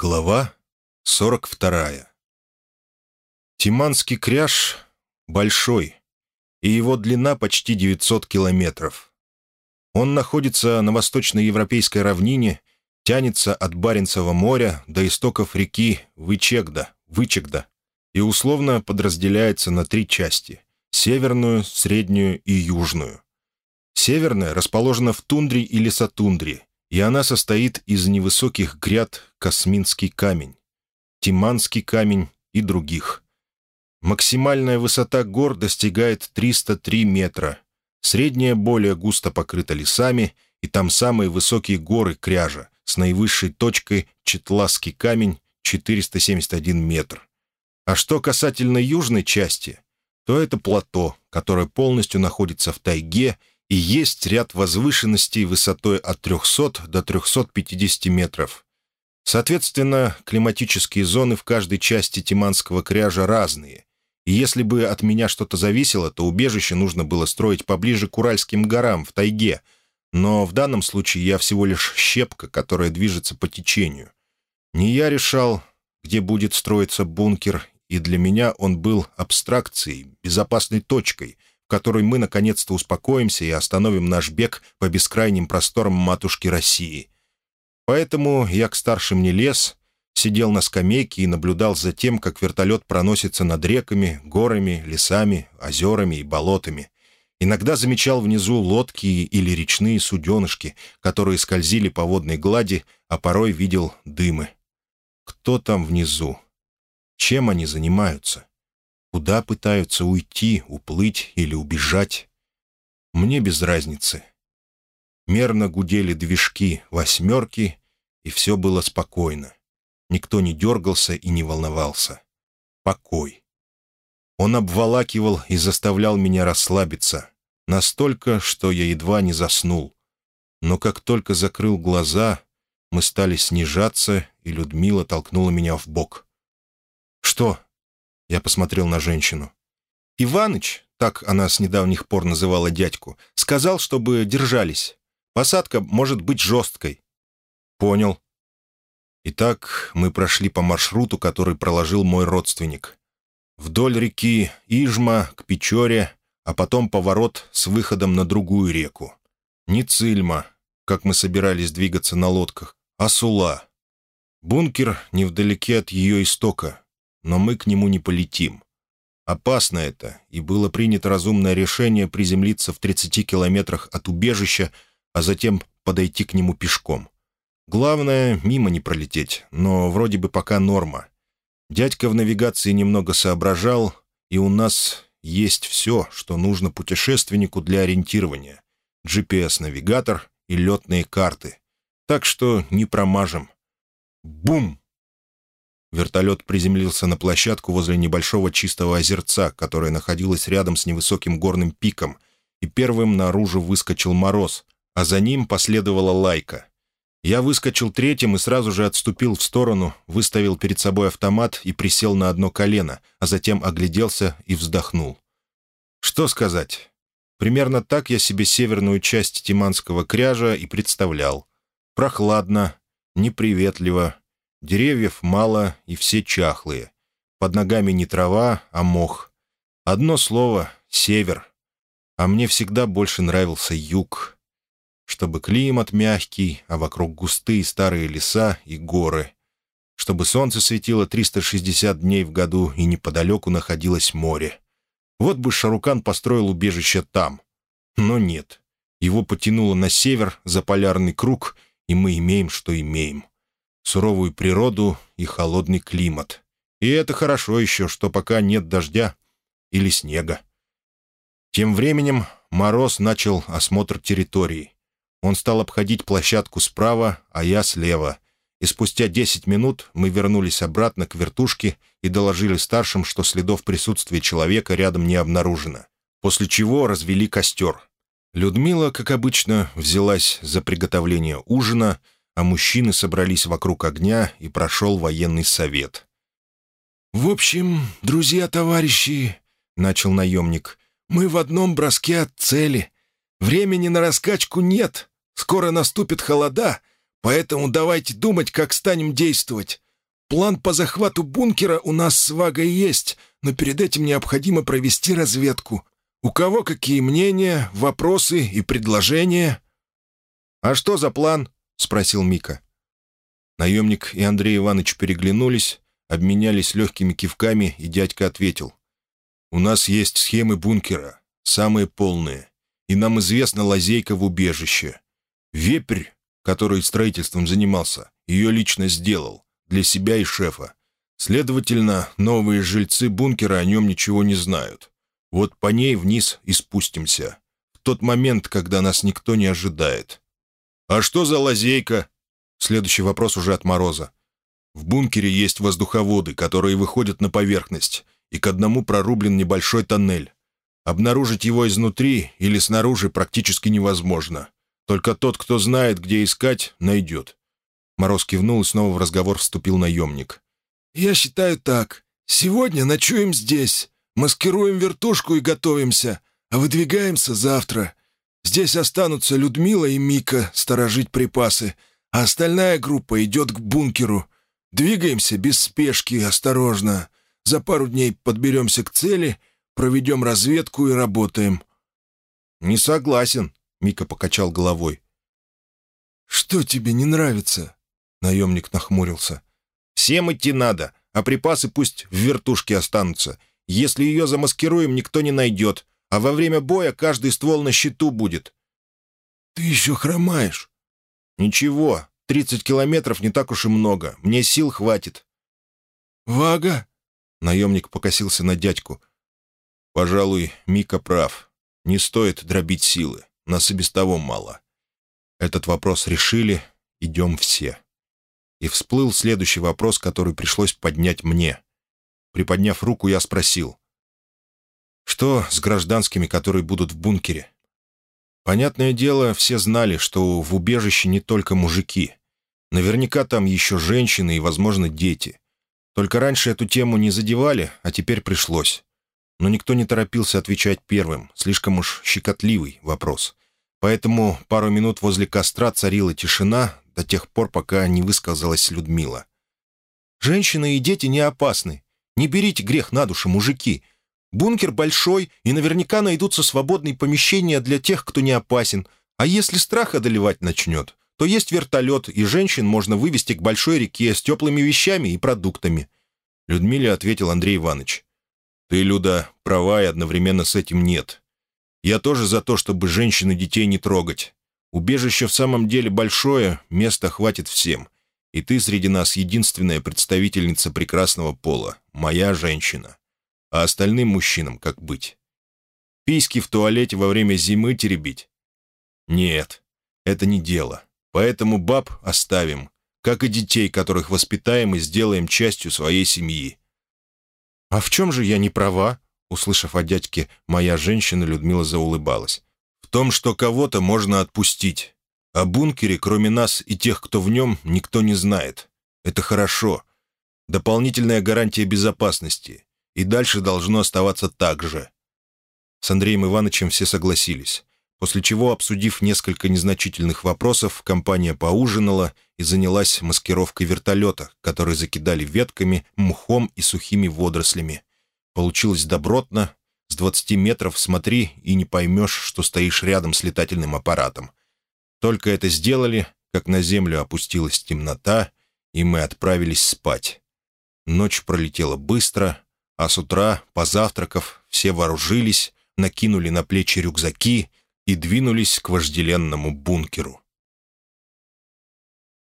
Глава 42 Тиманский кряж большой, и его длина почти 900 километров. Он находится на восточноевропейской равнине, тянется от Баренцева моря до истоков реки Вычегда, Вычегда и условно подразделяется на три части — северную, среднюю и южную. Северная расположена в тундре и лесотундре, и она состоит из невысоких гряд Косминский камень, Тиманский камень и других. Максимальная высота гор достигает 303 метра, средняя более густо покрыта лесами, и там самые высокие горы Кряжа с наивысшей точкой Четласский камень 471 метр. А что касательно южной части, то это плато, которое полностью находится в тайге и есть ряд возвышенностей высотой от 300 до 350 метров. Соответственно, климатические зоны в каждой части Тиманского кряжа разные. И если бы от меня что-то зависело, то убежище нужно было строить поближе к Уральским горам, в тайге. Но в данном случае я всего лишь щепка, которая движется по течению. Не я решал, где будет строиться бункер, и для меня он был абстракцией, безопасной точкой — которой мы наконец-то успокоимся и остановим наш бег по бескрайним просторам матушки России. Поэтому я к старшим не лез, сидел на скамейке и наблюдал за тем, как вертолет проносится над реками, горами, лесами, озерами и болотами. Иногда замечал внизу лодки или речные суденышки, которые скользили по водной глади, а порой видел дымы. Кто там внизу? Чем они занимаются? Куда пытаются уйти, уплыть или убежать? Мне без разницы. Мерно гудели движки «восьмерки», и все было спокойно. Никто не дергался и не волновался. Покой. Он обволакивал и заставлял меня расслабиться. Настолько, что я едва не заснул. Но как только закрыл глаза, мы стали снижаться, и Людмила толкнула меня в бок. «Что?» Я посмотрел на женщину. «Иваныч, так она с недавних пор называла дядьку, сказал, чтобы держались. Посадка может быть жесткой». «Понял». Итак, мы прошли по маршруту, который проложил мой родственник. Вдоль реки Ижма к Печоре, а потом поворот с выходом на другую реку. Не Цильма, как мы собирались двигаться на лодках, а Сула. Бункер невдалеке от ее истока, но мы к нему не полетим. Опасно это, и было принято разумное решение приземлиться в 30 километрах от убежища, а затем подойти к нему пешком. Главное, мимо не пролететь, но вроде бы пока норма. Дядька в навигации немного соображал, и у нас есть все, что нужно путешественнику для ориентирования. GPS-навигатор и летные карты. Так что не промажем. Бум! Вертолет приземлился на площадку возле небольшого чистого озерца, которое находилось рядом с невысоким горным пиком, и первым наружу выскочил мороз, а за ним последовала лайка. Я выскочил третьим и сразу же отступил в сторону, выставил перед собой автомат и присел на одно колено, а затем огляделся и вздохнул. Что сказать? Примерно так я себе северную часть Тиманского кряжа и представлял. Прохладно, неприветливо, Деревьев мало, и все чахлые. Под ногами не трава, а мох. Одно слово — север. А мне всегда больше нравился юг. Чтобы климат мягкий, а вокруг густые старые леса и горы. Чтобы солнце светило 360 дней в году, и неподалеку находилось море. Вот бы Шарукан построил убежище там. Но нет. Его потянуло на север, за полярный круг, и мы имеем, что имеем суровую природу и холодный климат. И это хорошо еще, что пока нет дождя или снега. Тем временем Мороз начал осмотр территории. Он стал обходить площадку справа, а я слева. И спустя 10 минут мы вернулись обратно к вертушке и доложили старшим, что следов присутствия человека рядом не обнаружено. После чего развели костер. Людмила, как обычно, взялась за приготовление ужина — а мужчины собрались вокруг огня, и прошел военный совет. «В общем, друзья-товарищи», — начал наемник, — «мы в одном броске от цели. Времени на раскачку нет, скоро наступит холода, поэтому давайте думать, как станем действовать. План по захвату бункера у нас с Вагой есть, но перед этим необходимо провести разведку. У кого какие мнения, вопросы и предложения?» «А что за план?» — спросил Мика. Наемник и Андрей Иванович переглянулись, обменялись легкими кивками, и дядька ответил. «У нас есть схемы бункера, самые полные, и нам известна лазейка в убежище. Вепрь, который строительством занимался, ее лично сделал, для себя и шефа. Следовательно, новые жильцы бункера о нем ничего не знают. Вот по ней вниз и спустимся. В тот момент, когда нас никто не ожидает. «А что за лазейка?» Следующий вопрос уже от Мороза. В бункере есть воздуховоды, которые выходят на поверхность, и к одному прорублен небольшой тоннель. Обнаружить его изнутри или снаружи практически невозможно. Только тот, кто знает, где искать, найдет. Мороз кивнул, и снова в разговор вступил наемник. «Я считаю так. Сегодня ночуем здесь, маскируем вертушку и готовимся, а выдвигаемся завтра. Здесь останутся Людмила и Мика сторожить припасы, а остальная группа идет к бункеру. Двигаемся без спешки, осторожно. За пару дней подберемся к цели, проведем разведку и работаем». «Не согласен», — Мика покачал головой. «Что тебе не нравится?» — наемник нахмурился. «Всем идти надо, а припасы пусть в вертушке останутся. Если ее замаскируем, никто не найдет, а во время боя каждый ствол на счету будет». «Ты еще хромаешь». «Ничего, тридцать километров не так уж и много. Мне сил хватит». «Вага?» — наемник покосился на дядьку. «Пожалуй, Мика прав. Не стоит дробить силы. Нас и без того мало. Этот вопрос решили. Идем все». И всплыл следующий вопрос, который пришлось поднять мне. Приподняв руку, я спросил. «Что с гражданскими, которые будут в бункере?» Понятное дело, все знали, что в убежище не только мужики. Наверняка там еще женщины и, возможно, дети. Только раньше эту тему не задевали, а теперь пришлось. Но никто не торопился отвечать первым, слишком уж щекотливый вопрос. Поэтому пару минут возле костра царила тишина до тех пор, пока не высказалась Людмила. «Женщины и дети не опасны. Не берите грех на душу, мужики. Бункер большой, и наверняка найдутся свободные помещения для тех, кто не опасен. А если страх одолевать начнет, то есть вертолет, и женщин можно вывести к большой реке с теплыми вещами и продуктами». Людмиле ответил Андрей Иванович. «Ты, Люда, права, и одновременно с этим нет. Я тоже за то, чтобы женщин и детей не трогать. Убежище в самом деле большое, места хватит всем. И ты среди нас единственная представительница прекрасного пола, моя женщина. А остальным мужчинам как быть? Письки в туалете во время зимы теребить? Нет, это не дело. Поэтому баб оставим, как и детей, которых воспитаем и сделаем частью своей семьи. «А в чем же я не права?» Услышав о дядьке «моя женщина», Людмила заулыбалась. «В том, что кого-то можно отпустить. О бункере, кроме нас и тех, кто в нем, никто не знает. Это хорошо. Дополнительная гарантия безопасности. И дальше должно оставаться так же». С Андреем Ивановичем все согласились. После чего, обсудив несколько незначительных вопросов, компания поужинала и занялась маскировкой вертолета, который закидали ветками, мхом и сухими водорослями. Получилось добротно. С 20 метров смотри и не поймешь, что стоишь рядом с летательным аппаратом. Только это сделали, как на землю опустилась темнота, и мы отправились спать. Ночь пролетела быстро, а с утра, позавтракав, все вооружились, накинули на плечи рюкзаки и двинулись к вожделенному бункеру.